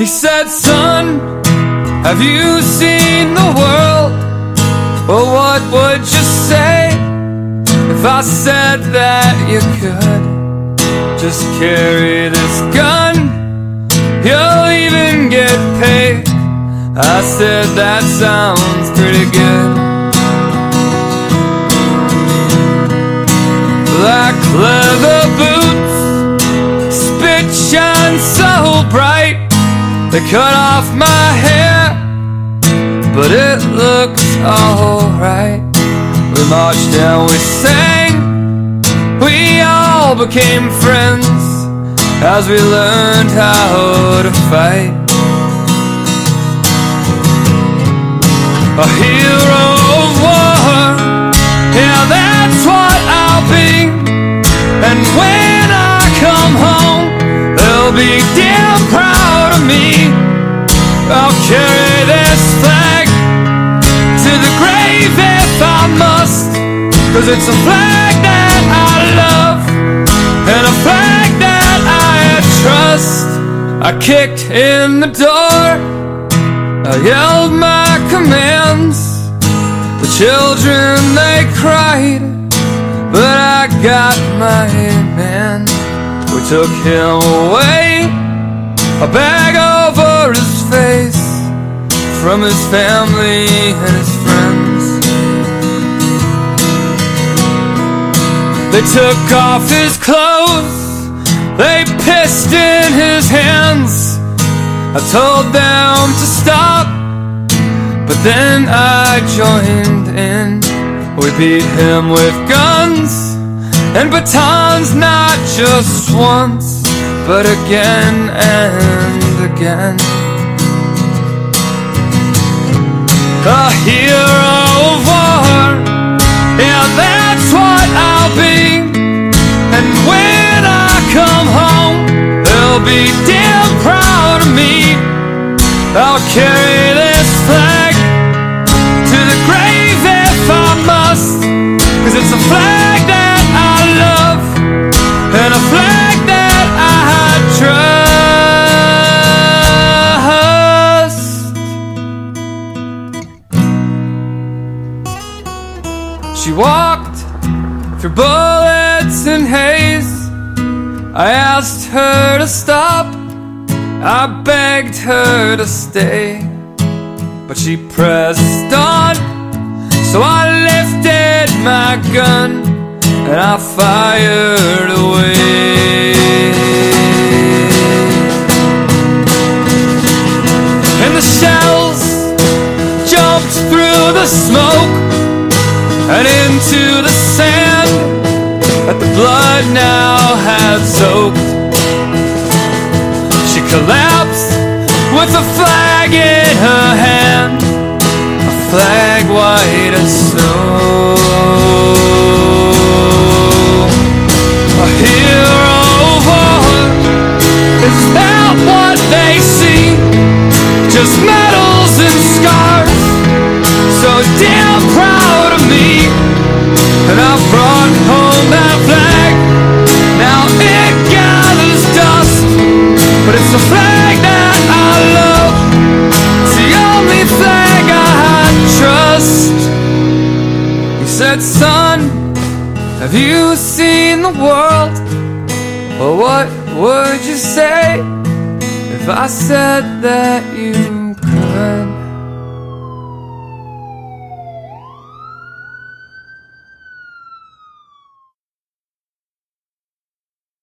He said, Son, have you seen the world? Well, what would you say if I said that you could just carry this gun? You'll even get paid. I said, That sounds pretty good. They cut off my hair, but it looks alright. We marched and we sang, we all became friends as we learned how to fight. A hero of war, yeah, that's what I'll be. And when I come home, they'll be damn proud me. I'll carry this flag to the grave if I must. Cause it's a flag that I love and a flag that I trust. I kicked in the door, I yelled my commands. The children they cried, but I got my man. We took him away, a bag over his face, from his family and his friends. They took off his clothes, they pissed in his hands. I told them to stop, but then I joined in. We beat him with guns and batons, not just once, but again and again. A hero of war, yeah, that's what I'll be. And when I come home, they'll be damn proud of me. I'll carry She walked through bullets and haze. I asked her to stop. I begged her to stay, but she pressed on. So I lifted my gun and I fired away. Into the sand that the blood now had soaked. She collapsed with a flag in her hand, a flag white as snow. A hero is that what they see? Just medals and scars, so damn have you seen the world? Well, what would you say if I said that you